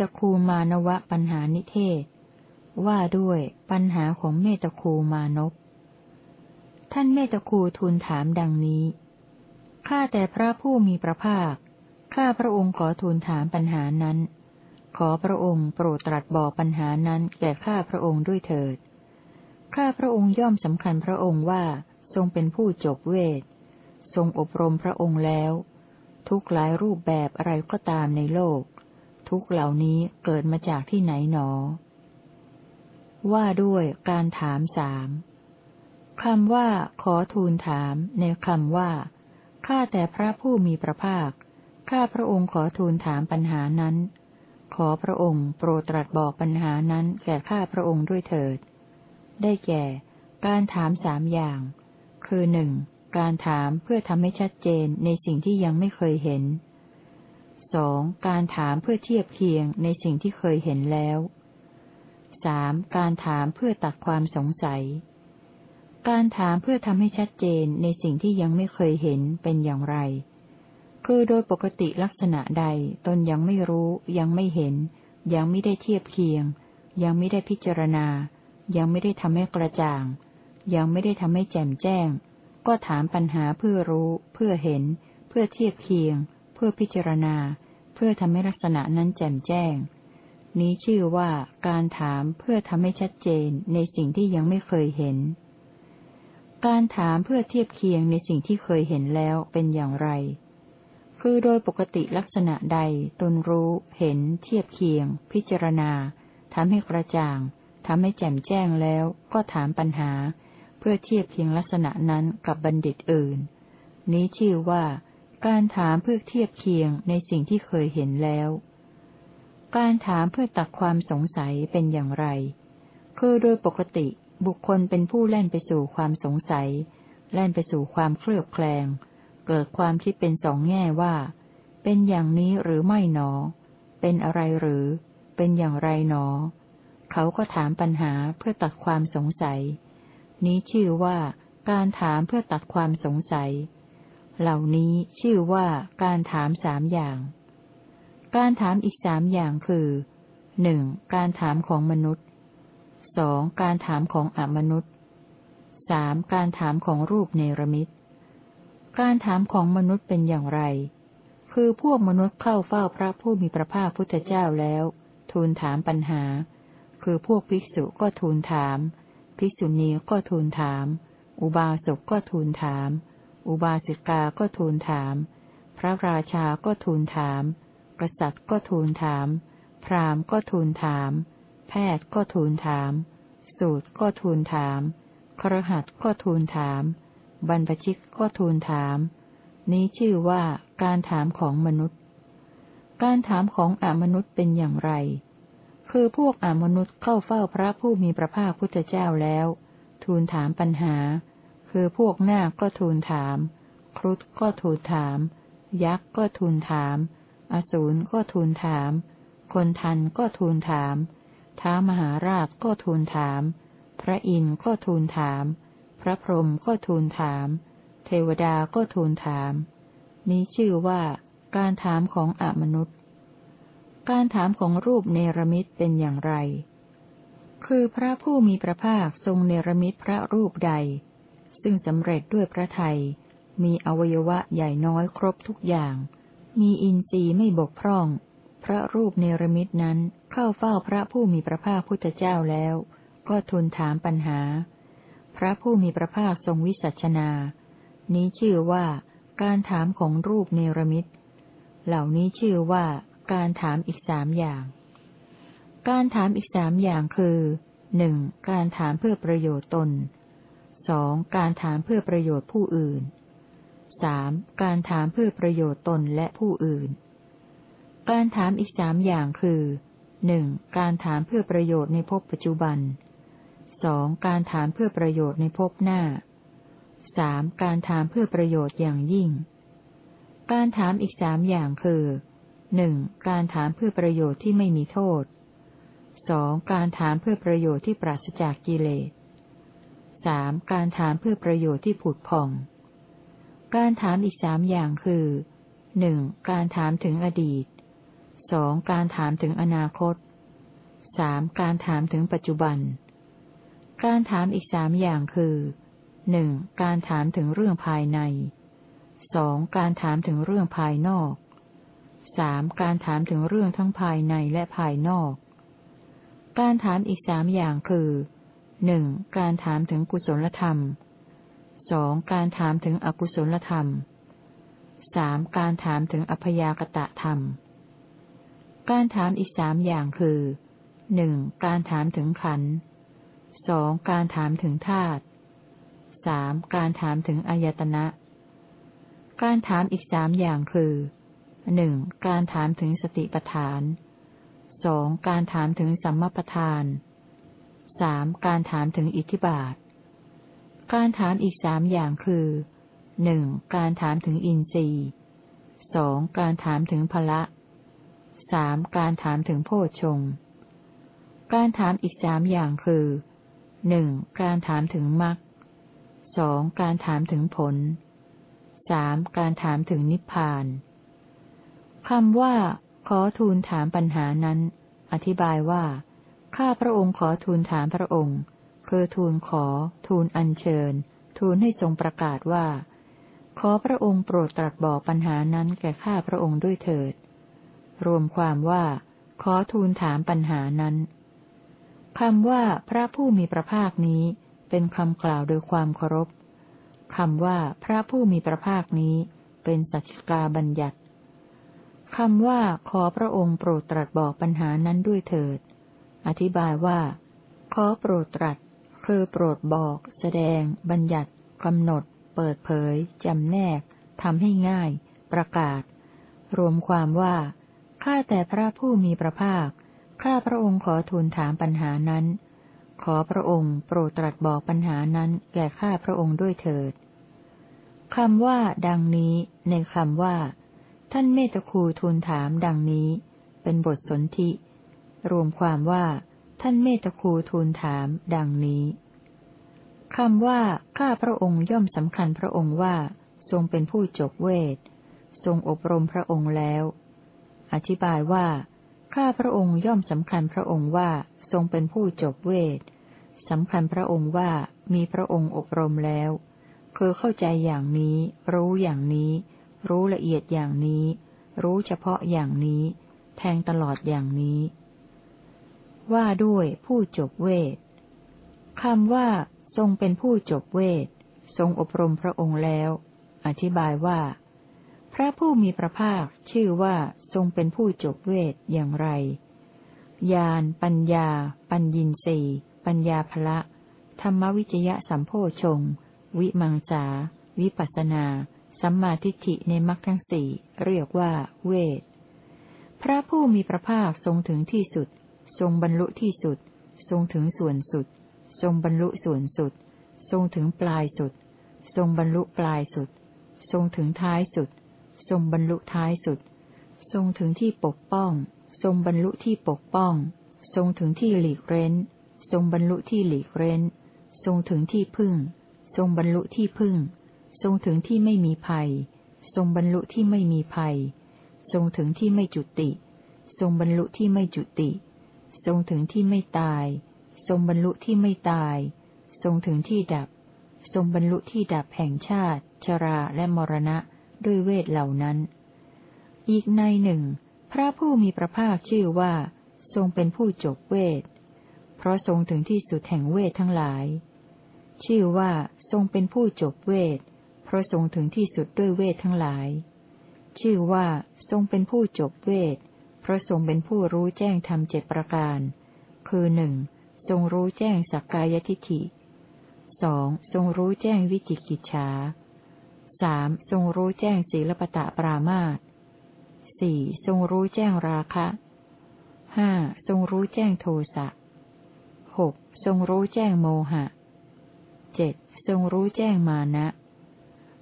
ตคูมานวะปัญหานิเทศ ว่าด้วยปัญหาของเมตคูมานพท่านเมตคูทูลถามดังนี้ ข้าแต่พระผู้มีพระภาค ข้าพระองค์ขอทูลถามปัญหานั้น ขอพระองค์โปรดตรัสบอกปัญหานั้นแก่ข้าพระองค์ด้วยเถิด ข้าพระองค์ย่อมสำคัญพระองค์ว่าทรงเป็นผู้จบเวท ทรงอบรมพระองค์แล้ว ทุกหลายรูปแบบอะไรก็ตามในโลก ทุกเหล่านี้เกิดมาจากที่ไหนหนอ ว่าด้วยการถามสามคำว่า ขอทูลถาม ในคำว่า ข้าแต่พระผู้มีพระภาค ข้าพระองค์ขอทูลถามปัญหานั้น ขอพระองค์โปรดตรัสบอกปัญหานั้นแก่ข้าพระองค์ด้วยเถิด ได้แก่ การถามสามอย่าง คือหนึ่งการถามเพื่อทำให้ชัดเจนในสิ่งที่ยังไม่เคยเห็น สองการถามเพื่อเทียบเคียงในสิ่งที่เคยเห็นแล้วสามการถามเพื่อตัดความสงสัย การถามเพื่อทำให้ชัดเจนในสิ่งที่ยังไม่เคยเห็นเป็นอย่างไร คือโดยปกติลักษณะใดตนยังไม่รู้ ยังไม่เห็น ยังไม่ได้เทียบเคียง ยังไม่ได้พิจารณา ยังไม่ได้ทำให้กระจ่าง ยังไม่ได้ทำให้แจ่มแจ้ง ก็ถามปัญหาเพื่อรู้ เพื่อเห็น เพื่อเทียบเคียง พื่อพิจารณา เพื่อทำให้ลักษณะนั้นแจ่มแจ้ง นี้ชื่อว่าการถามเพื่อทำให้ชัดเจนในสิ่งที่ยังไม่เคยเห็น การถามเพื่อเทียบเคียงในสิ่งที่เคยเห็นแล้วเป็นอย่างไร คือโดยปกติลักษณะใดตนรู้ เห็น เทียบเคียง พิจารณาทำให้กระจ่างทำให้แจ่มแจ้งแล้วก็ถามปัญหา เพื่อเทียบเคียงลักษณะนั้นกับบัณฑิตอื่น นี้ชื่อว่า การถามเพื่อเทียบเคียงในสิ่งที่เคยเห็นแล้ว การถามเพื่อตักความสงสัยเป็นอย่างไร คือโดยปกติบุคคลเป็นผู้แล่นไปสู่ความสงสัย แล่นไปสู่ความเคลือบแคลง เกิดความคิดเป็นสองแง่ว่า เป็นอย่างนี้หรือไม่หนอ เป็นอะไรหรือ เป็นอย่างไรหนอ เขาก็ถามปัญหาเพื่อตัดความสงสัย นี้ชื่อว่าการถามเพื่อตัดความสงสัย เหล่านี้ชื่อว่าการถามสามอย่าง การถามอีกสามอย่างคือหนึ่งการถามของมนุษย์สองการถามของอมนุษย์สามการถามของรูปเนรมิตการถามของมนุษย์เป็นอย่างไร คือพวกมนุษย์เข้าเฝ้าพระผู้มีพระภาคพุทธเจ้าแล้ว ทูลถามปัญหา คือพวกภิกษุก็ทูลถาม ภิกษุณีก็ทูลถาม อุบาสกก็ทูลถาม อุบาสิกาก็ทูลถาม พระราชาก็ทูลถาม กษัตริย์ก็ทูลถาม พราหมณ์ก็ทูลถาม แพทย์ก็ทูลถาม สูตรก็ทูลถาม ครหัสก็ทูลถาม บรรพชิตก็ทูลถาม นี้ชื่อว่าการถามของมนุษย์ การถามของอมนุษย์เป็นอย่างไร คือพวกอมนุษย์เข้าเฝ้าพระผู้มีพระภาคพุทธเจ้าแล้ว ทูลถามปัญหา คือพวกนาคก็ทูลถาม ครุฑก็ทูลถาม ยักษ์ก็ทูลถาม อสูรก็ทูลถาม คนทันก็ทูลถามท้ามหาราชก็ทูลถาม พระอินทร์ก็ทูลถาม พระพรหมก็ทูลถาม เทวดาก็ทูลถาม นี้ชื่อว่า การถามของอมนุษย์ การถามของรูปเนรมิตเป็นอย่างไร คือพระผู้มีพระภาคทรงเนรมิตพระรูปใด ซึ่งสำเร็จด้วยพระไทย มีอวัยวะใหญ่น้อยครบทุกอย่าง มีอินทรีย์ไม่บกพร่อง พระรูปเนรมิตนั้นเข้าเฝ้าพระผู้มีพระภาคพุทธเจ้าแล้ว ก็ทูลถามปัญหา พระผู้มีพระภาคทรงวิสัชนา นี้ชื่อว่าการถามของรูปเนรมิต เหล่านี้ชื่อว่าการถามอีกสามอย่าง การถามอีกสามอย่างคือหนึ่งการถามเพื่อประโยชน์ตน สองการถามเพื่อประโยชน์ผู้อื่นสามการถามเพื่อประโยชน์ตนและผู้อื่น การถามอีกสามอย่างคือหนึ่งการถามเพื่อประโยชน์ในภพปัจจุบันสองการถามเพื่อประโยชน์ในภพหน้าสามการถามเพื่อประโยชน์อย่างยิ่ง การถามอีกสามอย่างคือหนึ่งการถามเพื่อประโยชน์ที่ไม่มีโทษสองการถามเพื่อประโยชน์ที่ปราศจากกิเลส สามการถามเพื่อประโยชน์ที่ผุดผ่อง การถามอีกสามอย่างคือหนึ่งการถามถึงอดีตสองการถามถึงอนาคตสามการถามถึงปัจจุบัน การถามอีกสามอย่างคือหนึ่งการถามถึงเรื่องภายในสองการถามถึงเรื่องภายนอกสามการถามถึงเรื่องทั้งภายในและภายนอก การถามอีกสามอย่างคือ หนึ่งการถามถึงกุศลธรรมสองการถามถึงอกุศลธรรมสามการถามถึงอพยากตะธรรม การถามอีกสามอย่างคือหนึ่งการถามถึงขันสองการถามถึงธาตุสามการถามถึงอายตนะ การถามอีกสามอย่างคือหนึ่งการถามถึงสติปัฏฐานสองการถามถึงสัมมาปัฏฐาน สามการถามถึงอิทธิบาท การถามอีกสามอย่างคือหนึ่งการถามถึงอินทรีย์สองการถามถึงพละสามการถามถึงโพชฌงการถามอีกสามอย่างคือหนึ่งการถามถึงมรรคสองการถามถึงผลสามการถามถึงนิพพานคำว่า ขอทูลถามปัญหานั้น อธิบายว่า ข้าพระองค์ขอทูลถามพระองค์ คือทูลขอ ทูลอัญเชิญ ทูลให้ทรงประกาศว่า ขอพระองค์โปรดตรัสบอกปัญหานั้นแก่ข้าพระองค์ด้วยเถิด รวมความว่า ขอทูลถามปัญหานั้นคำว่าพระผู้มีพระภาคนี้เป็นคำกล่าวโดยความเคารพคำว่าพระผู้มีพระภาคนี้เป็นสัจกาบัญญัติคำว่าขอพระองค์โปรดตรัสบอกปัญหานั้นด้วยเถิด อธิบายว่า ขอโปรดตรัส คือโปรดบอก แสดง บัญญัติกำหนด เปิดเผยจำแนกทำให้ง่าย ประกาศ รวมความว่า ข้าแต่พระผู้มีพระภาค ข้าพระองค์ขอทูลถามปัญหานั้น ขอพระองค์โปรดตรัสบอกปัญหานั้น แก่ข้าพระองค์ด้วยเถิดคำว่า ดังนี้ในคำว่า ท่านเมตคูทูลถามดังนี้ เป็นบทสนธิ รวมความว่า ท่านเมตคูทูลถาม ดังนี้คำว่า ข้าพระองค์ย่อมสำคัญพระองค์ว่า ทรงเป็นผู้จบเวท ทรงอบรมพระองค์แล้ว อธิบายว่า ข้าพระองค์ย่อมสำคัญพระองค์ว่า ทรงเป็นผู้จบเวทสำคัญพระองค์ว่ามีพระองค์อบรมแล้ว คือเข้าใจอย่างนี้ รู้อย่างนี้ รู้ละเอียดอย่างนี้ รู้เฉพาะอย่างนี้ แทงตลอดอย่างนี้ ว่าด้วยผู้จบเวทคำว่า ทรงเป็นผู้จบเวท ทรงอบรมพระองค์แล้ว อธิบายว่า พระผู้มีพระภาคชื่อว่าทรงเป็นผู้จบเวทอย่างไร ญาณปัญญา ปัญญินสีปัญญาภละ ธรรมวิจยะสัมโพชง วิมังสา วิปัสนา สัมมาทิฏฐิในมรรคทั้งสี่เรียกว่า เวท พระผู้มีพระภาคทรงถึงที่สุด ทรงบรรลุที่สุด ทรงถึงส่วนสุด ทรงบรรลุส่วนสุด ทรงถึงปลายสุด ทรงบรรลุปลายสุด ทรงถึงท้ายสุด ทรงบรรลุท้ายสุด ทรงถึงที่ปกป้อง ทรงบรรลุที่ปกป้อง ทรงถึงที่หลีกเร้น ทรงบรรลุที่หลีกเร้น ทรงถึงที่พึ่ง ทรงบรรลุที่พึ่ง ทรงถึงที่ไม่มีภัย ทรงบรรลุที่ไม่มีภัย ทรงถึงที่ไม่จุติ ทรงบรรลุที่ไม่จุติ ทรงถึงที่ไม่ตาย ทรงบรรลุที่ไม่ตาย ทรงถึงที่ดับ ทรงบรรลุที่ดับแห่งชาติ ชราและมรณะด้วยเวทเหล่านั้น อีกในหนึ่ง พระผู้มีพระภาคชื่อว่า ทรงเป็นผู้จบเวท เพราะทรงถึงที่สุดแห่งเวททั้งหลาย ชื่อว่าทรงเป็นผู้จบเวท เพราะทรงถึงที่สุดด้วยเวททั้งหลาย ชื่อว่าทรงเป็นผู้จบเวทเพระทรงเป็นผู้รู้แจ้งธรรมเจ็ดประการ คือหนึ่งทรงรู้แจ้งสักกายทิฏฐิสองทรงรู้แจ้งวิจิกิจฉาสามทรงรู้แจ้งศีลปตะปรามาตสี่ทรงรู้แจ้งราคะห้าทรงรู้แจ้งโทสะหกทรงรู้แจ้งโมหะเจ็ดทรงรู้แจ้งมานะ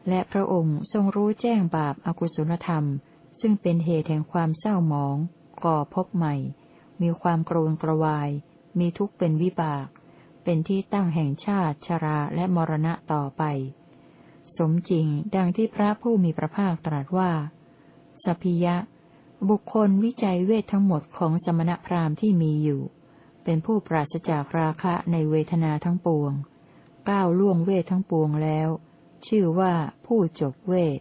และพระองค์ทรงรู้แจ้งบาปอากุศลธรรม ซึ่งเป็นเหตุแห่งความเศร้าหมอง ก่อพบใหม่ มีความโกรนกระวาย มีทุกข์เป็นวิบาก เป็นที่ตั้งแห่งชาติชราและมรณะต่อไป สมจริงดังที่พระผู้มีพระภาคตรัสว่า สพิยะ บุคคลวิจัยเวททั้งหมดของสมณพราหมณ์ที่มีอยู่ เป็นผู้ปราศจากราคะในเวทนาทั้งปวง ก้าวล่วงเวททั้งปวงแล้ว ชื่อว่าผู้จบเวท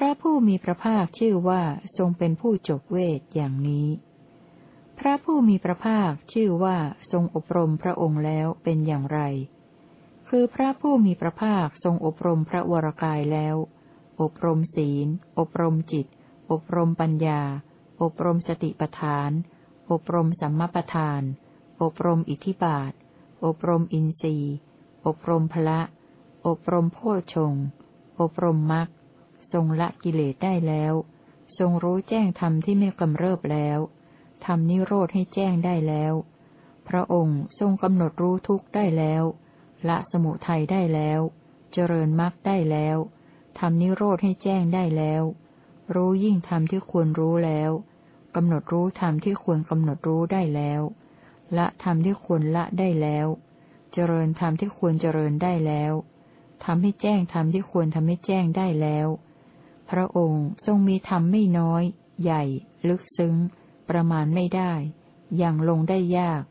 พระผู้มีพระภาคชื่อว่าทรงเป็นผู้จบเวทอย่างนี้ พระผู้มีพระภาคชื่อว่าทรงอบรมพระองค์แล้วเป็นอย่างไร คือพระผู้มีพระภาคทรงอบรมพระวรกายแล้ว อบรมศีล อบรมจิต อบรมปัญญา อบรมสติปทาน อบรมสัมมาปทาน อบรมอิทธิบาท อบรมอินทรีย์ อบรมพละ อบรมโพชงอบรมมรรค ทรงละกิเลสได้แล้ว ทรงรู้แจ้งธรรมที่ไม่กำเริบแล้วทำนิโรธให้แจ้งได้แล้ว พระองค์ทรงกำหนดรู้ทุกข์ได้แล้ว ละสมุทัยได้แล้ว เจริญมรรคได้แล้วทำนิโรธให้แจ้งได้แล้ว รู้ยิ่งธรรมที่ควรรู้แล้วกำหนดรู้ธรรมที่ควรกำหนดรู้ได้แล้ว ละธรรมที่ควรละได้แล้ว เจริญธรรมที่ควรเจริญได้แล้วทำให้แจ้งธรรมที่ควรทำให้แจ้งได้แล้ว พระองค์ทรงมีธรรมไม่น้อย ใหญ่ ลึกซึ้ง ประมาณไม่ได้ อย่างลงได้ยาก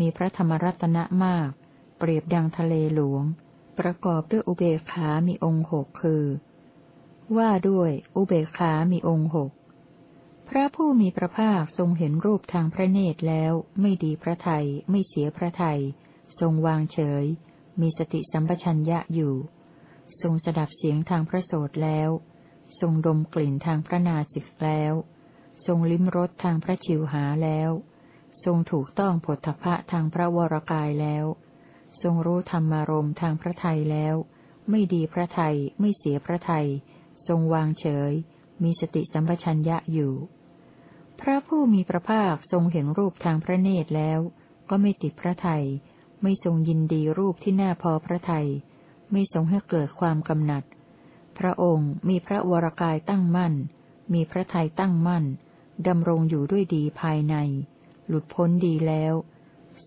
มีพระธรรมรัตนะมาก เปรียบดังทะเลหลวง ประกอบด้วยอุเบกขา มีองค์หกคือ ว่าด้วยอุเบกขา มีองค์หกพระผู้มีพระภาคทรงเห็นรูปทางพระเนตรแล้ว ไม่ดีพระไทยไม่เสียพระไทยทรงวางเฉย มีสติสัมปชัญญะอยู่ ทรงสดับเสียงทางพระโสดแล้ว ทรงดมกลิ่นทางพระนาสิกแล้ว ทรงลิ้มรสทางพระชิวหาแล้ว ทรงถูกต้องผลทพะทางพระวรกายแล้ว ทรงรู้ธรรมารมทางพระไทยแล้ว ไม่ดีพระไทยไม่เสียพระไทย ทรงวางเฉย มีสติสัมปชัญญะอยู่ พระผู้มีพระภาคทรงเห็นรูปทางพระเนตรแล้ว ก็ไม่ติดพระไทย ไม่ทรงยินดีรูปที่น่าพอพระไทย ไม่ทรงให้เกิดความกำหนัด พระองค์มีพระวรกายตั้งมั่น มีพระไทยตั้งมั่น ดำรงอยู่ด้วยดีภายใน หลุดพ้นดีแล้ว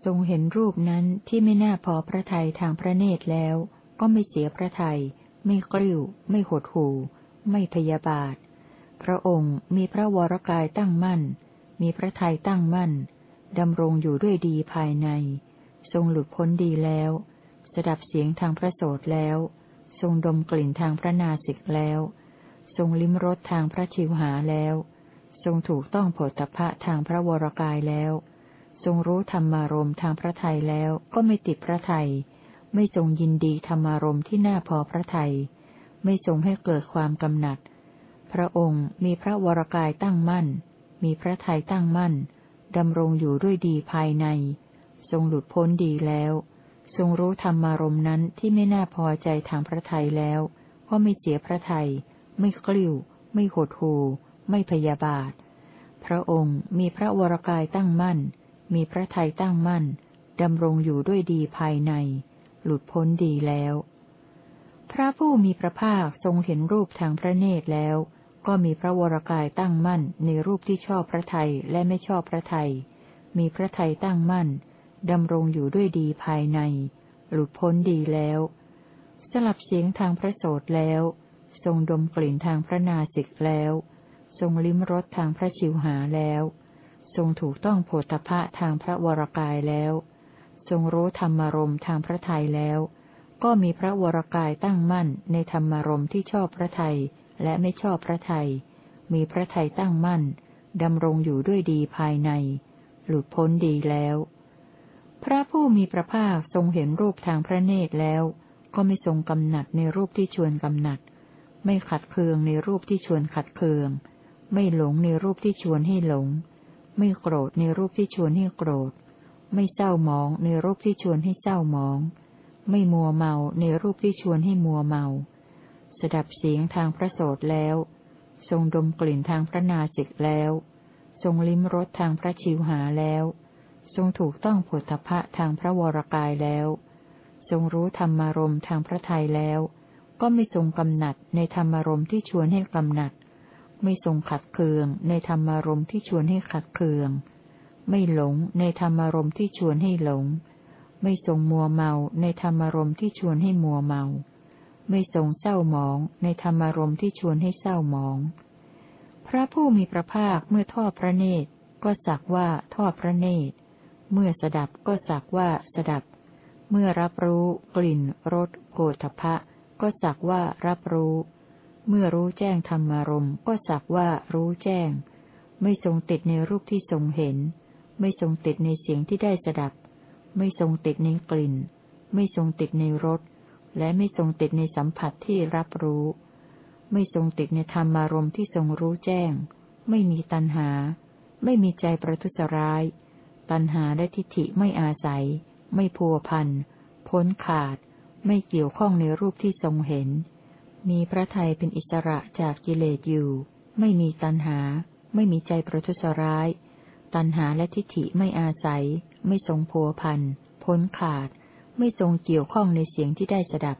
ทรงเห็นรูปนั้นที่ไม่น่าพอพระไทยทางพระเนตรแล้ว ก็ไม่เสียพระไทยไม่กลิ้ว ไม่หดหู่ ไม่พยาบาท พระองค์มีพระวรกายตั้งมั่น มีพระทัยตั้งมั่น ดำรงอยู่ด้วยดีภายใน ทรงหลุดพ้นดีแล้ว สดับเสียงทางพระโสดแล้ว ทรงดมกลิ่นทางพระนาสิกแล้ว ทรงลิ้มรสทางพระชิวหาแล้ว ทรงถูกต้องโผฏฐะทางพระวรกายแล้ว ทรงรู้ธรรมารมทางพระทัยแล้วก็ไม่ติดพระทัยไม่ทรงยินดีธรรมารมที่น่าพอพระทัยไม่ทรงให้เกิดความกำหนัด พระองค์มีพระวรกายตั้งมั่น มีพระทัยตั้งมั่นดำรงอยู่ด้วยดีภายใน ทรงหลุดพ้นดีแล้ว ทรงรู้ธรรมารมณ์นั้นที่ไม่น่าพอใจทางพระทัยแล้ว ก็ไม่เสียพระทัย ไม่กลิ้ว ไม่หดหูไม่พยาบาท พระองค์มีพระวรกายตั้งมั่น มีพระทัยตั้งมั่น ดำรงอยู่ด้วยดีภายใน หลุดพ้นดีแล้ว พระผู้มีพระภาคทรงเห็นรูปทางพระเนตรแล้ว ก็มีพระวรกายตั้งมั่นในรูปที่ชอบพระไทยและไม่ชอบพระไทยมีพระไทยตั้งมั่น ดำรงอยู่ด้วยดีภายใน หลุดพ้นดีแล้ว สลับเสียงทางพระโสดแล้ว ทรงดมกลิ่นทางพระนาสิกแล้ว ทรงลิ้มรสทางพระชิวหาแล้ว ทรงถูกต้องโผฏฐะทางพระวรกายแล้ว ทรงรู้ธรรมารมทางพระไทยแล้ว ก็มีพระวรกายตั้งมั่นในธรรมารมที่ชอบพระไทยและไม่ชอบพระไทยมีพระไทยตั้งมั่นดำรงอยู่ด้วยดีภายใน หลุดพ้นดีแล้ว พระผู้มีพระภาคทรงเห็นรูปทางพระเนตรแล้ว ก็ไม่ทรงกำหนัดในรูปที่ชวนกำหนัด ไม่ขัดเคืองในรูปที่ชวนขัดเคือง ไม่หลงในรูปที่ชวนให้หลง ไม่โกรธในรูปที่ชวนให้โกรธ ไม่เศร้าหมองในรูปที่ชวนให้เศร้าหมอง ไม่มัวเมาในรูปที่ชวนให้มัวเมา สดับเสียงทางพระโสดแล้ว ทรงดมกลิ่นทางพระนาสิกแล้ว ทรงลิ้มรสทางพระชิวหาแล้ว ทรงถูกต้องผลทพะทางพระวรกายแล้ว ทรงรู้ธรรมารมทางพระทัยแล้ว ก็ไม่ทรงกำหนัดในธรรมารมที่ชวนให้กำหนัด ไม่ทรงขัดเคืองในธรรมารมที่ชวนให้ขัดเคือง ไม่หลงในธรรมารมที่ชวนให้หลง ไม่ทรงมัวเมาในธรรมารมที่ชวนให้มัวเมา ไม่ทรงเศร้าหมองในธรรมารมที่ชวนให้เศร้าหมองพพระผู้มีพระภาคเมื่อทอดพระเนตรก็สักว่าทอดพระเนตร เมื่อสดับก็สักว่าสดับ เมื่อรับรู้ กลิ่นรสโกฏฐะก็สักว่ารับรู้ เมื่อรู้แจ้งธรรมารมก็สักว่ารู้แจ้ง ไม่ทรงติดในรูปที่ทรงเห็น ไม่ทรงติดในเสียงที่ได้สดับ ไม่ทรงติดในกลิ่น ไม่ทรงติดในรสและไม่ทรงติดในสัมผัสที่รับรู้ ไม่ทรงติดในธรรมารมที่ทรงรู้แจ้ง ไม่มีตัณหา ไม่มีใจประทุษร้าย ตัณหาและทิฏฐิไม่อาศัย ไม่พัวพันพ้นขาด ไม่เกี่ยวข้องในรูปที่ทรงเห็น มีพระไทยเป็นอิสระจากกิเลสอยู่ ไม่มีตัณหา ไม่มีใจประทุษร้าย ตัณหาและทิฏฐิไม่อาศัย ไม่ทรงพัวพันพ้นขาด ไม่ทรงเกี่ยวข้องในเสียงที่ได้สดับ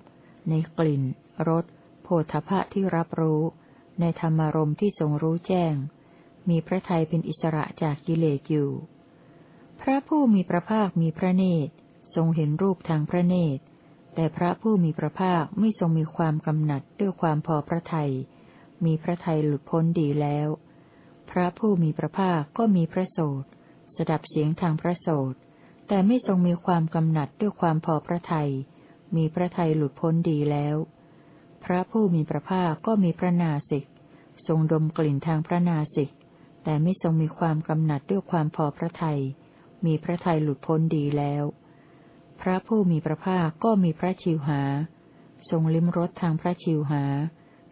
ในกลิ่นรสโผฏฐะที่รับรู้ ในธรรมารมที่ทรงรู้แจ้ง มีพระไทยเป็นอิสระจากกิเลสอยู่ ระผู้มีพระภาคมีพระเนตร ทรงเห็นรูปทางพระเนตร แต่พระผู้มีพระภาคไม่ทรงมีความกำหนัดด้วยความพอพระทยัยมีพระทัยหลุดพ้นดีแล้ว พระผู้มีพระภาคก็มีพระโสดสดับเสียงทางพระโสดแต่ไม่ทรงมีความกำหนัดด้วยความพอพระทยัยมีพระทัยหลุดพ้นดีแล้ว พระผู้มีพระภาคก็มีพระนาสิก ทรงดมกลิ่นทางพระนาสิก แต่ไม่ทรงมีความกำหนัดด้วยความพอพระทยัย มีพระทัยหลุดพ้นดีแล้ว พระผู้มีพระภาคก็มีพระชิวหา ทรงลิ้มรสทางพระชิวหา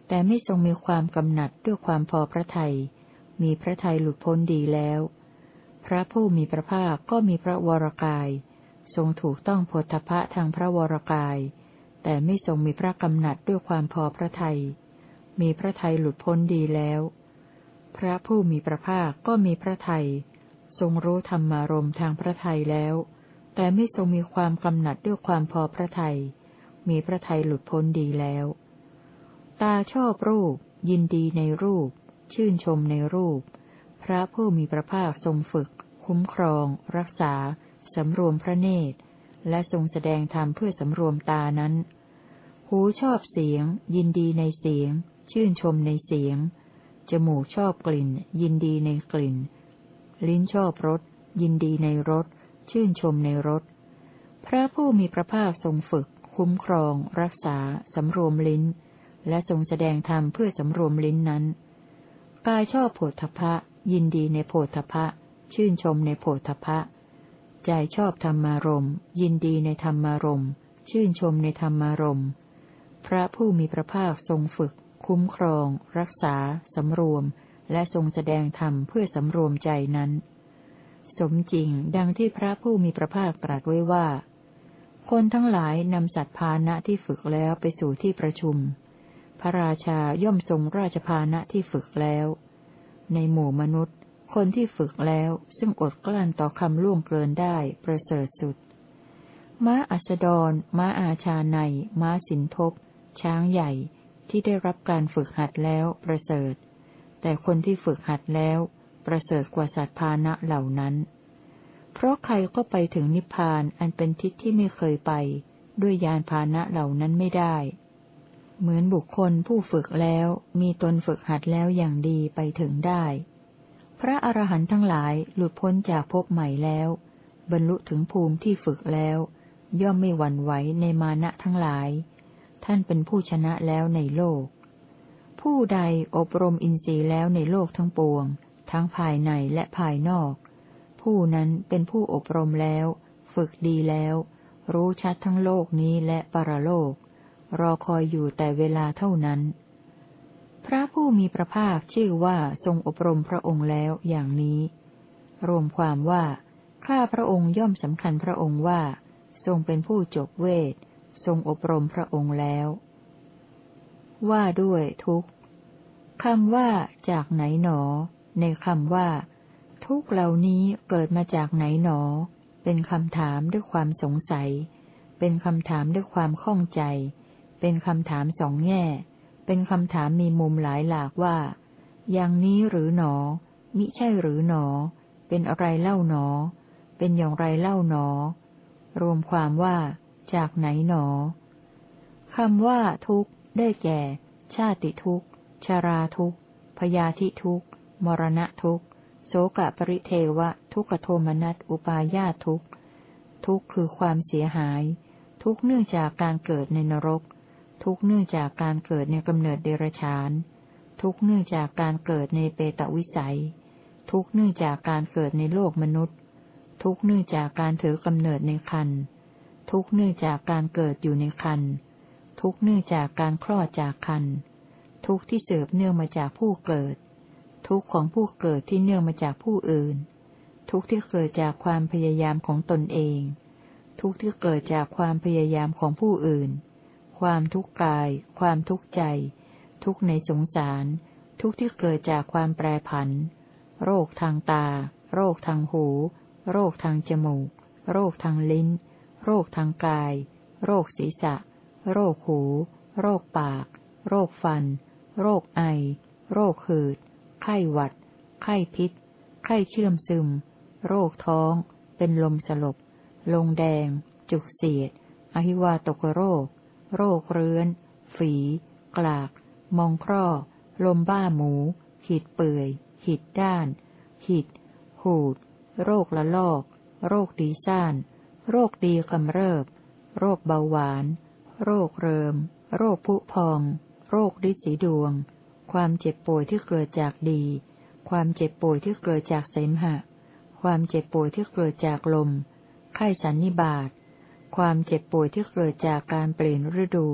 แต่ไม่ทรงมีความกำหนัดด้วยความพอพระทยัยมีพระทัยหลุดพ้นดีแล้ว พระผู้มีพระภาคก็มีพระวรกาย ทรงถูกต้องโพธพะทางพระวรกาย แต่ไม่ทรงมีพระกำหนัดด้วยความพอพระทยัยมีพระทัยหลุดพ้นดีแล้ว พระผู้มีพระภาคก็มีพระทัย ทรงรู้ธรรมารมทางพระทัยแล้ว แต่ไม่ทรงมีความกำหนัดด้วยความพอพระทยัย มีพระทัยหลุดพ้นดีแล้ว ตาชอบรูป ยินดีในรูป ชื่นชมในรูป พระผู้มีพระภาคทรงฝึก คุ้มครอง รักษาสำรวมพระเนตร และทรงแสดงธรรมเพื่อสำรวมตานั้น หูชอบเสียง ยินดีในเสียง ชื่นชมในเสียง จมูกชอบกลิ่น ยินดีในกลิ่น ลิ้นชอบรสยินดีในรสชื่นชมในรสพระผู้มีพระภาคทรงฝึก คุ้มครอง รักษา สำรวมลิ้น และทรงแสดงธรรมเพื่อสำรวมลิ้นนั้น กายชอบโผฏฐพะ ยินดีในโผฏฐพะ ชื่นชมในโผฏฐพะ ใจชอบธรรมารมยินดีในธรรมารมชื่นชมในธรรมารมพระผู้มีพระภาคทรงฝึก คุ้มครอง รักษา สำรวม และทรงแสดงธรรมเพื่อสำรวมใจนั้น สมจริงดังที่พระผู้มีพระภาคตรัสไว้ว่า คนทั้งหลายนำสัตว์พาณะที่ฝึกแล้วไปสู่ที่ประชุม พระราชาย่อมทรงราชพาณะที่ฝึกแล้ว ในหมู่มนุษย์ คนที่ฝึกแล้วซึ่งอดกลั้นต่อคำล่วงเกินได้ประเสริฐสุด ม้าอัสดร ม้าอาชาใน ม้าสินทบ ช้างใหญ่ที่ได้รับการฝึกหัดแล้วประเสริฐ แต่คนที่ฝึกหัดแล้ว ประเสริฐกว่าสัตว์พานะเหล่านั้น เพราะใครก็ไปถึงนิพพานอันเป็นทิศที่ไม่เคยไป ด้วยยานพานะเหล่านั้นไม่ได้ เหมือนบุคคลผู้ฝึกแล้ว มีตนฝึกหัดแล้วอย่างดีไปถึงได้ พระอรหันต์ทั้งหลายหลุดพ้นจากภพใหม่แล้ว บรรลุถึงภูมิที่ฝึกแล้ว ย่อมไม่หวั่นไหวในมานะทั้งหลาย ท่านเป็นผู้ชนะแล้วในโลก ผู้ใดอบรมอินทรีย์แล้วในโลกทั้งปวง ทั้งภายในและภายนอก ผู้นั้นเป็นผู้อบรมแล้ว ฝึกดีแล้ว รู้ชัดทั้งโลกนี้และปรโลก รอคอยอยู่แต่เวลาเท่านั้น พระผู้มีพระภาคชื่อว่าทรงอบรมพระองค์แล้วอย่างนี้ รวมความว่า ข้าพระองค์ย่อมสำคัญพระองค์ว่า ทรงเป็นผู้จบเวท ทรงอบรมพระองค์แล้ว ว่าด้วยทุกคำว่าจากไหนหนอ ในคำว่า ทุกเหล่านี้เกิดมาจากไหนหนอ เป็นคำถามด้วยความสงสัย เป็นคำถามด้วยความข้องใจ เป็นคำถามสองแง่ เป็นคำถามมีมุมหลายหลากว่า อย่างนี้หรือหนอ มิใช่หรือหนอ เป็นอะไรเล่าหนอ เป็นอย่างไรเล่าหนอ รวมความว่า จากไหนหนอคำว่าทุก ได้แก่ ชาติทุกชาราทุกพยาธิทุกข์ มรณะทุกข์ โสกปริเทวะ ทุกขโทมนัส อุปาญาทุกข์ ทุกข์คือความเสียหาย ทุกข์เนื่องจากการเกิดในนรก ทุกข์เนื่องจากการเกิดในกำเนิดเดรัจฉาน ทุกข์เนื่องจากการเกิดในเปตวิสัย ทุกข์เนื่องจากการเกิดในโลกมนุษย์ ทุกข์เนื่องจากการถือกำเนิดในคัน ทุกข์เนื่องจากการเกิดอยู่ในคัน ทุกเนื่องจากการคลอดจากคัน ทุกที่เสืบเนื่องมาจากผู้เกิด ทุกของผู้เกิดที่เนื่องมาจากผู้อื่น ทุกที่เกิดจากความพยายามของตนเอง ทุกที่เกิดจากความพยายามของผู้อื่น ความทุกข์กาย ความทุกข์ใจ ทุกในสงสาร ทุกที่เกิดจากความแปรผัน โรคทางตา โรคทางหู โรคทางจมูก โรคทางลิ้น โรคทางกาย โรคศีรษะ โรคหู โรคปาก โรคฟัน โรคไอ โรคหืด ไข้หวัด ไข้พิษ ไข้เชื่อมซึม โรคท้อง เป็นลมสลบ ลงแดง จุกเสียด อหิวาตกโรค โรคเรื้อน ฝี กลาก มองคร่อ ลมบ้าหมู ขีดเปื่อย ขีดด้าน ขีด หูด โรคละลอก โรคดีซ่าน โรคดีกำเริบ โรคเบาหวาน โรคเริม โรคผุพอง โรคดิสีดวง ความเจ็บป่วยที่เกิดจากดี ความเจ็บป่วยที่เกิดจากเสมหะ ความเจ็บป่วยที่เกิดจากลม ไข้สันนิบาต ความเจ็บป่วยที่เกิดจากการเปลี่ยนฤดู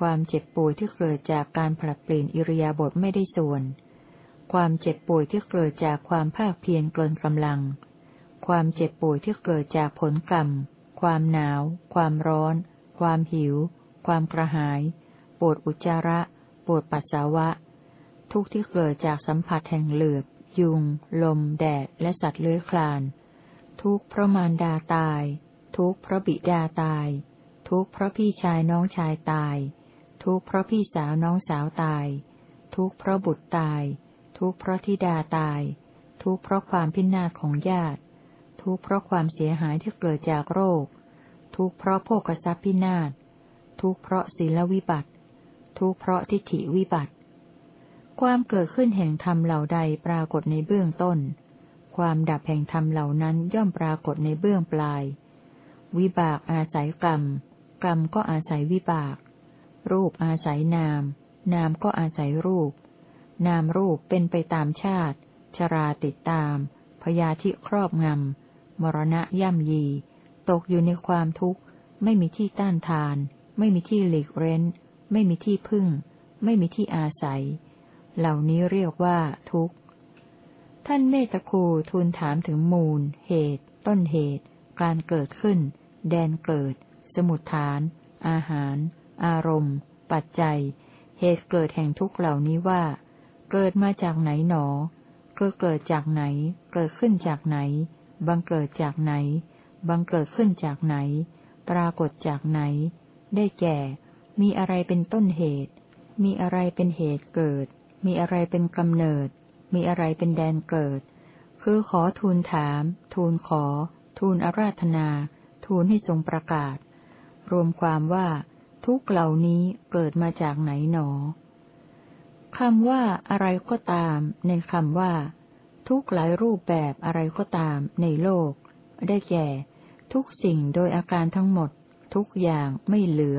ความเจ็บป่วยที่เกิดจากการผลัดเปลี่ยนอิริยาบถไม่ได้ส่วน ความเจ็บป่วยที่เกิดจากความภาคเพียรเกินกำลัง ความเจ็บป่วยที่เกิดจากผลกรรม ความหนาว ความร้อน ความหิว ความกระหาย ปวดอุจจาระ ปวดปัสสาวะ ทุกข์ที่เกิดจากสัมผัสแห่งเหลือบ ยุง ลม แดด และสัตว์เลื้อยคลาน ทุกข์เพราะมารดาตาย ทุกข์เพราะบิดาตาย ทุกข์เพราะพี่ชายน้องชายตาย ทุกข์เพราะพี่สาวน้องสาวตาย ทุกข์เพราะบุตรตาย ทุกข์เพราะธิดาตาย ทุกข์เพราะความพินาศของญาติ ทุกข์เพราะความเสียหายที่เกิดจากโรค ทุกข์เพราะโภคทรัพย์พินาศ ทุกข์เพราะศีลวิบัติ ทุกข์เพราะทิฏฐิวิบัติ ความเกิดขึ้นแห่งธรรมเหล่าใดปรากฏในเบื้องต้น ความดับแห่งธรรมเหล่านั้นย่อมปรากฏในเบื้องปลาย วิบากอาศัยกรรม กรรมก็อาศัยวิบาก รูปอาศัยนาม นามก็อาศัยรูป นามรูปเป็นไปตามชาติ ชราติดตาม พยาธิครอบงำมรณะย่ำยี ตกอยู่ในความทุกข์ ไม่มีที่ต้านทาน ไม่มีที่หลีกเร้น ไม่มีที่พึ่ง ไม่มีที่อาศัย เหล่านี้เรียกว่าทุกข์ ท่านเมตคูทูลถามถึงมูล เหตุ ต้นเหตุ การเกิดขึ้น แดนเกิด สมุทฐาน อาหาร อารมณ์ ปัจจัย เหตุเกิดแห่งทุกข์เหล่านี้ว่า เกิดมาจากไหนหนอเกิดเกิดจากไหน เกิดขึ้นจากไหน บังเกิดจากไหน บังเกิดขึ้นจากไหน ปรากฏจากไหน ได้แก่ มีอะไรเป็นต้นเหตุ มีอะไรเป็นเหตุเกิด มีอะไรเป็นกำเนิด มีอะไรเป็นแดนเกิด คือขอทูลถาม ทูลขอ ทูลอาราธนา ทูลให้ทรงประกาศ รวมความว่า ทุกเหล่านี้เกิดมาจากไหนหนอคำว่าอะไรก็ตาม ในคำว่า ทุกหลายรูปแบบอะไรก็ตามในโลก ได้แก่ ทุกสิ่งโดยอาการทั้งหมด ทุกอย่างไม่เหลือ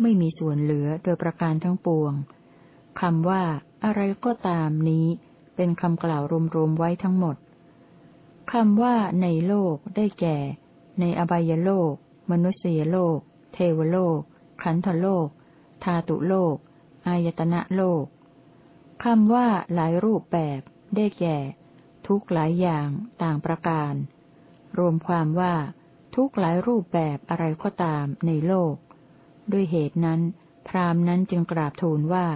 ไม่มีส่วนเหลือโดยประการทั้งปวงคำว่า อะไรก็ตามนี้ เป็นคำกล่าวรวมๆไว้ทั้งหมดคำว่าในโลกได้แก่ ในอบายโลก มนุษยโลก เทวโลก ขันธโลก ธาตุโลก อายตนะโลกคำว่าหลายรูปแบบ ได้แก่ ทุกหลายอย่างต่างประการ รวมความว่า ทุกหลายรูปแบบอะไรก็ตามในโลก ด้วยเหตุนั้น พรามนั้นจึงกราบทูลว่า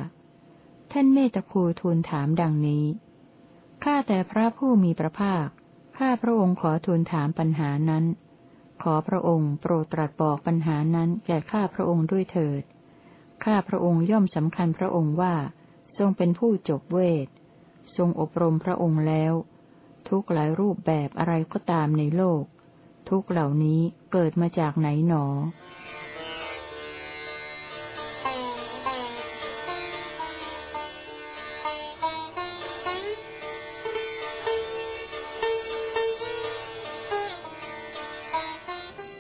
ท่านเมตคูทูลถามดังนี้ ข้าแต่พระผู้มีพระภาค ข้าพระองค์ขอทูลถามปัญหานั้น ขอพระองค์โปรดตรัสบอกปัญหานั้นแก่ข้าพระองค์ด้วยเถิด ข้าพระองค์ย่อมสำคัญพระองค์ว่า ทรงเป็นผู้จบเวท ทรงอบรมพระองค์แล้ว ทุกข์หลายรูปแบบอะไรก็ตามในโลก ทุกเหล่านี้เกิดมาจากไหนหนอ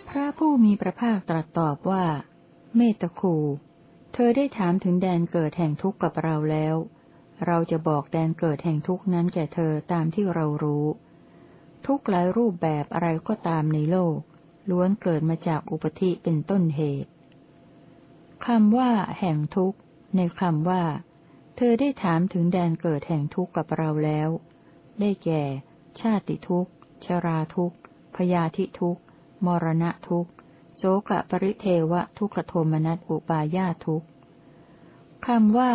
พระผู้มีพระภาคตรัสตอบว่า เมตคู เธอได้ถามถึงแดนเกิดแห่งทุกข์กับเราแล้ว เราจะบอกแดนเกิดแห่งทุกนั้นแก่เธอตามที่เรารู้ ทุกหลายรูปแบบอะไรก็ตามในโลก ล้วนเกิดมาจากอุปธิเป็นต้นเหตุคำว่า แห่งทุกข์ในคำว่า เธอได้ถามถึงแดนเกิดแห่งทุกข์กับเราแล้ว ได้แก่ ชาติทุกข์ ชราทุกข์ พยาธิทุกข์ มรณะทุกข์โสกปริเทวะทุกขโทมนัสอุปายาทุกคำว่า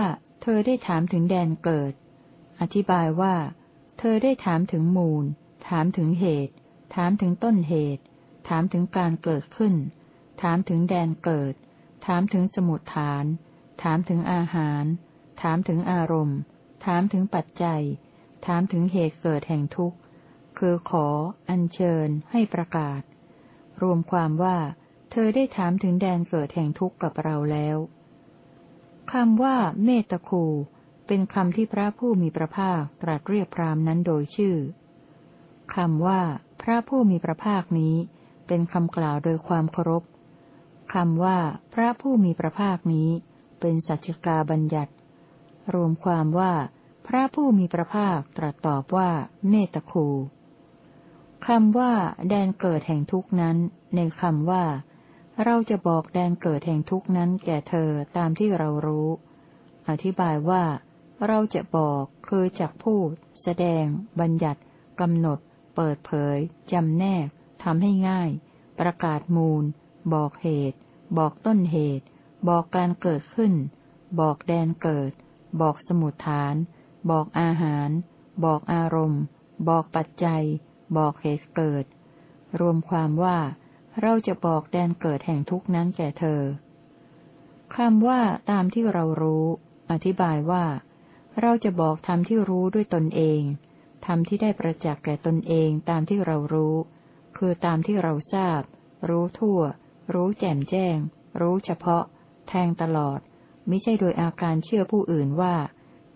เธอได้ถามถึงแดนเกิด อธิบายว่า เธอได้ถามถึงมูล ถามถึงเหตุ ถามถึงต้นเหตุ ถามถึงการเกิดขึ้น ถามถึงแดนเกิด ถามถึงสมุดฐาน ถามถึงอาหาร ถามถึงอารมณ์ ถามถึงปัจจัย ถามถึงเหตุเกิดแห่งทุกข์ คือขอ อัญเชิญ ให้ประกาศ รวมความว่า เธอได้ถามถึงแดนเกิดแห่งทุกข์กับเราแล้ว คำว่าเมตคู เป็นคำที่พระผู้มีพระภาคตรัสเรียกพรามนั้นโดยชื่อคำว่า พระผู้มีพระภาคนี้ เป็นคำกล่าวโดยความเคารพคำว่า พระผู้มีพระภาคนี้ เป็นสัจกาบัญญัติ รวมความว่า พระผู้มีพระภาคตรัสตอบว่า เมตคูคำว่า แดนเกิดแห่งทุกนั้น ในคำว่า เราจะบอกแดนเกิดแห่งทุกนั้นแก่เธอตามที่เรารู้ อธิบายว่า เราจะบอกคือจักพูด แสดง บัญญัติกำหนด เปิดเผยจำแนกทำให้ง่าย ประกาศมูล บอกเหตุ บอกต้นเหตุ บอกการเกิดขึ้น บอกแดนเกิด บอกสมุทฐาน บอกอาหาร บอกอารมณ์ บอกปัจจัย บอกเหตุเกิด รวมความว่า เราจะบอกแดนเกิดแห่งทุกนั้นแก่เธอคำว่าตามที่เรารู้ อธิบายว่า เราจะบอกธรรมที่รู้ด้วยตนเองธรรมที่ได้ประจักษ์แก่ตนเองตามที่เรารู้ คือตามที่เราทราบ รู้ทั่ว รู้แจ่มแจ้ง รู้เฉพาะ แทงตลอดมิใช่โดยอาการเชื่อผู้อื่นว่า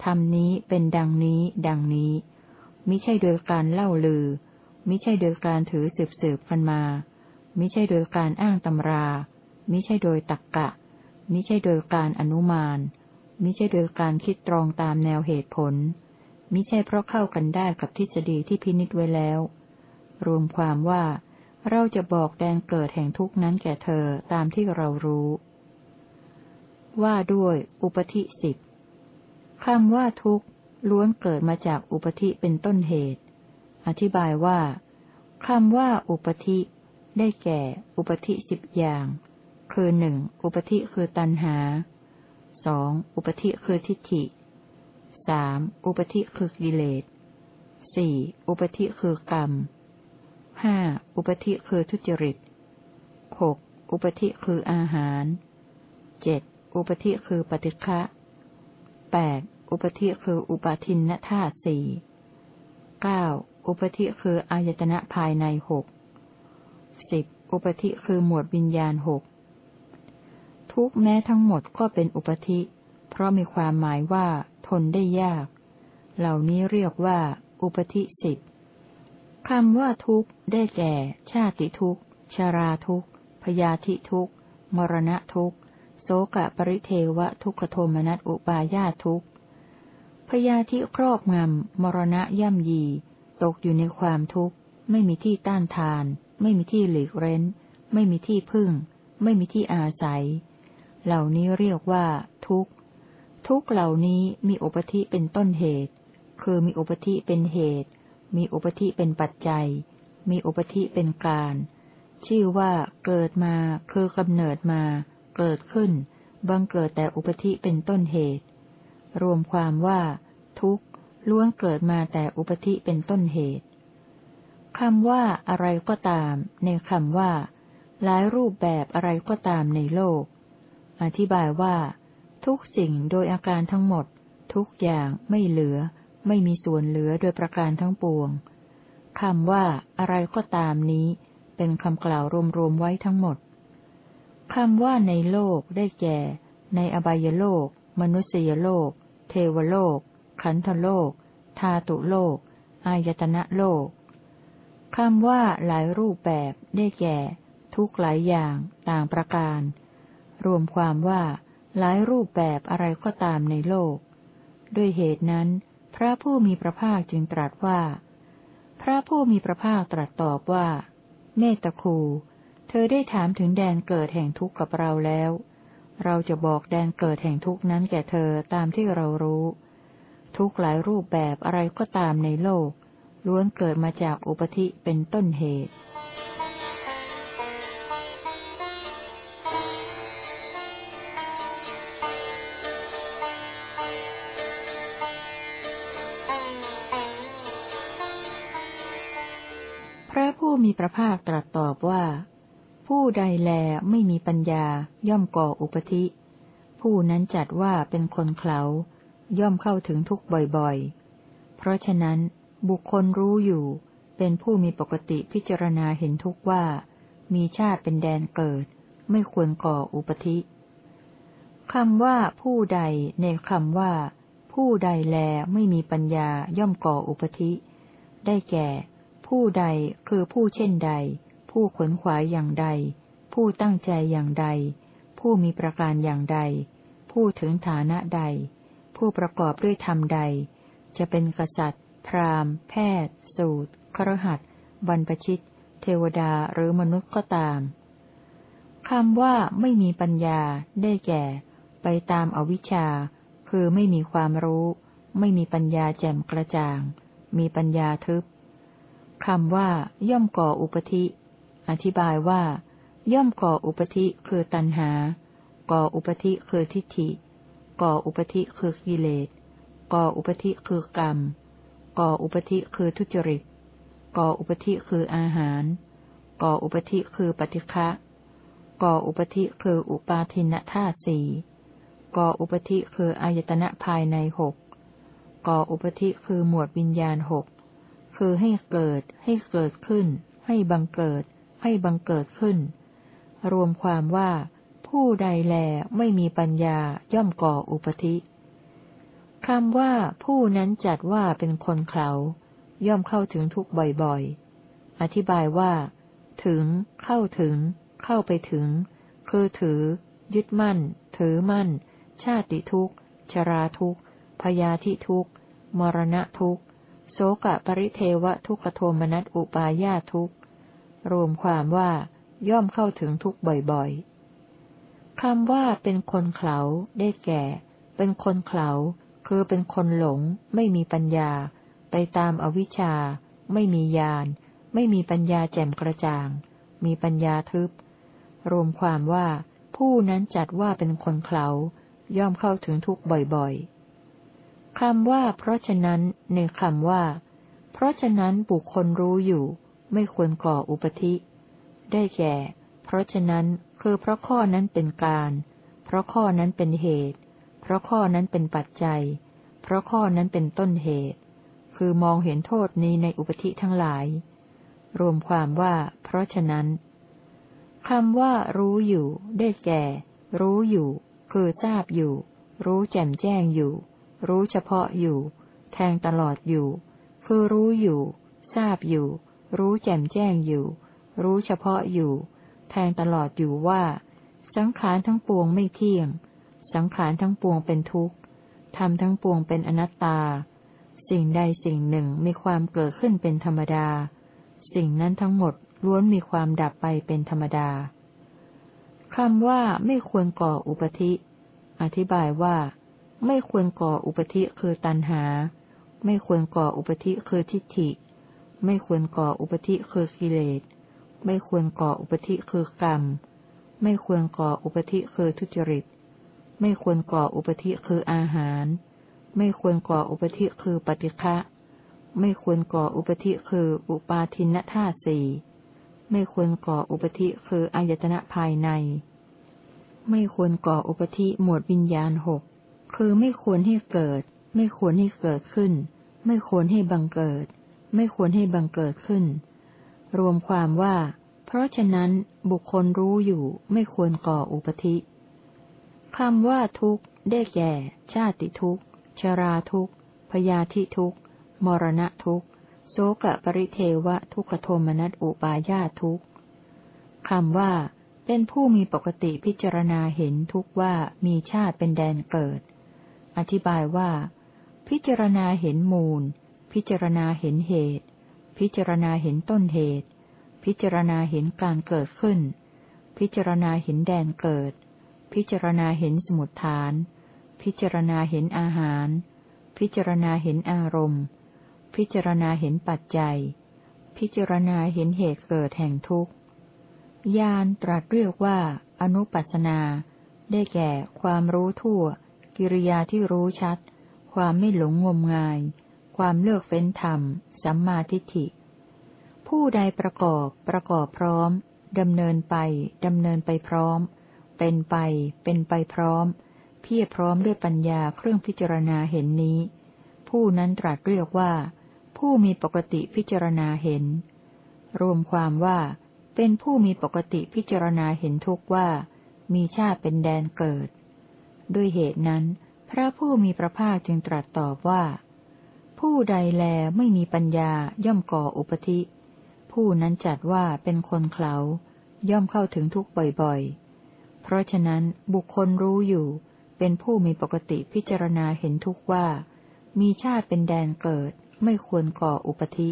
ธรรมนี้เป็นดังนี้ ดังนี้ มิใช่โดยการเล่าลือ มิใช่โดยการถือสืบสืบกันมา มิใช่โดยการอ้างตำรา มิใช่โดยตักกะ มิใช่โดยการอนุมาน มิใช่โดยการคิดตรองตามแนวเหตุผล มิใช่เพราะเข้ากันได้กับทฤษฎีที่พินิจไว้แล้ว รวมความว่า เราจะบอกแดนเกิดแห่งทุกนั้นแก่เธอตามที่เรารู้ ว่าด้วย อุปธิสิบคำว่าทุกล้วนเกิดมาจากอุปธิเป็นต้นเหตุ อธิบายว่าคำว่าอุปธิ ได้แก่ อุปธิสิบอย่าง คือหนึ่งอุปธิคือตัณหาสองอุปธิคือทิฏฐิสามอุปธิคือกิเลสสี่อุปธิคือกรรมห้าอุปธิคือทุจริตหกอุปธิคืออาหารเจ็ดอุปธิคือปฏิฆะแปดอุปธิคืออุปาทินนธาตุสี่เก้าอุปธิคืออายตนะภายในหก อุปธิคือหมวดวิญญาณหกทุกแม้ทั้งหมดก็เป็นอุปธิ เพราะมีความหมายว่า ทนได้ยาก เหล่านี้เรียกว่า อุปธิสิบคำว่าทุกได้แก่ ชาติทุกชาราทุกพยาธิทุกมรณะทุกโสกะปริเทวะทุกขโทมนัสอุปายาทุกพยาธิครอบงำ มรณะย่ำยี ตกอยู่ในความทุกข์ ไม่มีที่ต้านทาน ไม่มีที่หลีกเร้น ไม่มีที่พึ่ง ไม่มีที่อาศัย เหล่านี้เรียกว่า ทุกข์ ทุกเหล่านี้มีอุปธิเป็นต้นเหตุ คือมีอุปธิเป็นเหตุ มีอุปธิเป็นปัจจัย มีอุปธิเป็นการ ชื่อว่าเกิดมาคือกำเนิดมา เกิดขึ้น บังเกิดแต่อุปธิเป็นต้นเหตุ รวมความว่า ทุกข์ล้วนเกิดมาแต่อุปธิเป็นต้นเหตุ คำว่าอะไรก็ตาม ในคำว่า หลายรูปแบบอะไรก็ตามในโลก อธิบายว่า ทุกสิ่งโดยอาการทั้งหมด ทุกอย่างไม่เหลือ ไม่มีส่วนเหลือโดยประการทั้งปวงคำว่าอะไรก็ตามนี้ เป็นคำกล่าวรวมๆไว้ทั้งหมดคำว่าในโลกได้แก่ ในอบายโลก มนุษยโลก เทวโลก ขันธโลก ธาตุโลก อายตนะโลก คำว่าหลายรูปแบบได้แก่ ทุกหลายอย่างต่างประการ รวมความว่าหลายรูปแบบอะไรก็ตามในโลก ด้วยเหตุนั้น พระผู้มีพระภาคจึงตรัสว่า พระผู้มีพระภาคตรัสตอบว่า เมตคู เธอได้ถามถึงแดนเกิดแห่งทุกข์กับเราแล้ว เราจะบอกแดนเกิดแห่งทุกข์นั้นแก่เธอตามที่เรารู้ ทุกหลายรูปแบบอะไรก็ตามในโลก ล้วนเกิดมาจากอุปธิเป็นต้นเหตุผู้มีพระภาคตรัสตอบว่า ผู้ใดแลไม่มีปัญญา ย่อมก่ออุปธิ ผู้นั้นจัดว่าเป็นคนเขาย่อมเข้าถึงทุกบ่อยๆ เพราะฉะนั้น บุคคลรู้อยู่ เป็นผู้มีปกติพิจารณาเห็นทุกว่า มีชาติเป็นแดนเกิด ไม่ควรก่ออุปธิคำว่าผู้ใดในคำว่า ผู้ใดแลไม่มีปัญญาย่อมก่ออุปธิ ได้แก่ ผู้ใดคือผู้เช่นใด ผู้ขวนขวายอย่างใด ผู้ตั้งใจอย่างใด ผู้มีประการอย่างใด ผู้ถึงฐานะใด ผู้ประกอบด้วยธรรมใด จะเป็นกษัตริย์ พราหมณ์ แพทย์ สูตรครหัสบรรพชิต เทวดาหรือมนุษย์ก็ตามคำว่าไม่มีปัญญาได้แก่ ไปตามอวิชชา คือไม่มีความรู้ ไม่มีปัญญาแจ่มกระจ่าง มีปัญญาทึบคำว่า ย่อมก่ออุปธิ อธิบายว่า ย่อมก่ออุปธิคือตัณหา ก่ออุปธิคือทิฏฐิ ก่ออุปธิคือกิเลส ก่ออุปธิคือกรรม ก่ออุปธิคือทุจริต ก่ออุปธิคืออาหาร ก่ออุปธิคือปฏิฆะ ก่ออุปธิคืออุปาทินธาตุสี่ก่ออุปธิคืออายตนะภายในหกก่ออุปธิคือหมวดวิญญาณหก คือให้เกิด ให้เกิดขึ้น ให้บังเกิด ให้บังเกิดขึ้น รวมความว่า ผู้ใดแลไม่มีปัญญาย่อมก่ออุปธิ คำว่าผู้นั้นจัดว่าเป็นคนเขาย่อมเข้าถึงทุกบ่อยๆ อธิบายว่า ถึง เข้าถึง เข้าไปถึง คือถือ ยึดมั่น ถือมั่น ชาติทุกข์ ชราทุกข์พยาธิทุกข์ มรณะทุกข์ โสกะปริเทวะทุกขโทมนัสอุปาญาทุกรวมความว่าย่อมเข้าถึงทุกบ่อยๆคำว่าเป็นคนเขาได้แก่ เป็นคนเขา คือเป็นคนหลง ไม่มีปัญญา ไปตามอวิชชา ไม่มีญาณ ไม่มีปัญญาแจ่มกระจ่าง มีปัญญาทึบ รวมความว่า ผู้นั้นจัดว่าเป็นคนเขาย่อมเข้าถึงทุกบ่อยๆคำว่า เพราะฉะนั้นในคำว่า เพราะฉะนั้นบุคคลรู้อยู่ ไม่ควรก่ออุปธิ ได้แก่ เพราะฉะนั้นคือเพราะข้อนั้นเป็นการ เพราะข้อนั้นเป็นเหตุเราะข้อนั้นเป็นปัจจัย เพราะข้อนั้นเป็นต้นเหตุ คือมองเห็นโทษนี้ในอุปธิทั้งหลาย รวมความว่า เพราะฉะนั้นคำว่า รู้อยู่ ได้แก่ รู้อยู่ คือทราบอยู่ รู้แจ่มแจ้งอยู่ รู้เฉพาะอยู่ แทงตลอดอยู่ คือรู้อยู่ ทราบอยู่ รู้แจ่มแจ้งอยู่ รู้เฉพาะอยู่ แทงตลอดอยู่ว่า สังขารทั้งปวงไม่เที่ยง สังขารทั้งปวงเป็นทุกข์ทำทั้งปวงเป็นอนัตตา สิ่งใดสิ่งหนึ่งมีความเกิดขึ้นเป็นธรรมดา สิ่งนั้นทั้งหมดล้วนมีความดับไปเป็นธรรมดาคำว่าไม่ควรก่ออุปธิ อธิบายว่า ไม่ควรก่ออุปธิคือตัณหา ไม่ควรก่ออุปธิคือทิฏฐิ ไม่ควรก่ออุปธิคือกิเลส ไม่ควรก่ออุปธิคือกรรม ไม่ควรก่ออุปธิคือทุจริต ไม่ควรก่ออุปธิคืออาหาร ไม่ควรก่ออุปธิคือปฏิฆะไม่ควรก่ออุปธิคืออุปาทินธาสี่ไม่ควรก่ออุปธิคืออายตนะภายใน ไม่ควรก่ออุปธิหมวดวิญญาณหกคือไม่ควรให้เกิด ไม่ควรให้เกิดขึ้น ไม่ควรให้บังเกิด ไม่ควรให้บังเกิดขึ้น รวมความว่า เพราะฉะนั้นบุคคลรู้อยู่ไม่ควรก่ออุปธิ คำว่าทุกข์ ได้แก่ ชาติทุกข์ ชราทุกข์ พยาธิทุกข์ มรณะทุกข์ โสกะปริเทวะทุกขโทมนัสอุปาญาทุกข์คำว่า เป็นผู้มีปกติพิจารณาเห็นทุกว่ามีชาติเป็นแดนเกิด อธิบายว่า พิจารณาเห็นมูล พิจารณาเห็นเหตุ พิจารณาเห็นต้นเหตุ พิจารณาเห็นการเกิดขึ้น พิจารณาเห็นแดนเกิด พิจารณาเห็นสมุดฐาน พิจารณาเห็นอาหาร พิจารณาเห็นอารมณ์ พิจารณาเห็นปัจจัย พิจารณาเห็นเหตุเกิดแห่งทุกข์ญาณตรัสเรียกว่า อนุปัสนา ได้แก่ ความรู้ทั่ว กิริยาที่รู้ชัด ความไม่หลงงมงาย ความเลือกเฟ้นธรรม สัมมาทิฏฐิ ผู้ใดประกอบประกอบพร้อมดำเนินไปดำเนินไปพร้อม เป็นไป เป็นไปพร้อม เพียรพร้อมด้วยปัญญาเครื่องพิจารณาเห็นนี้ ผู้นั้นตรัสเรียกว่า ผู้มีปกติพิจารณาเห็น รวมความว่า เป็นผู้มีปกติพิจารณาเห็นทุกว่า มีชาติเป็นแดนเกิด ด้วยเหตุนั้น พระผู้มีพระภาคจึงตรัสตอบว่า ผู้ใดแลไม่มีปัญญาย่อมก่ออุปธิ ผู้นั้นจัดว่าเป็นคนเขาย่อมเข้าถึงทุกบ่อยๆ เพราะฉะนั้นบุคคลรู้อยู่ เป็นผู้มีปกติพิจารณาเห็นทุกว่า มีชาติเป็นแดนเกิด ไม่ควรก่ออุปธิ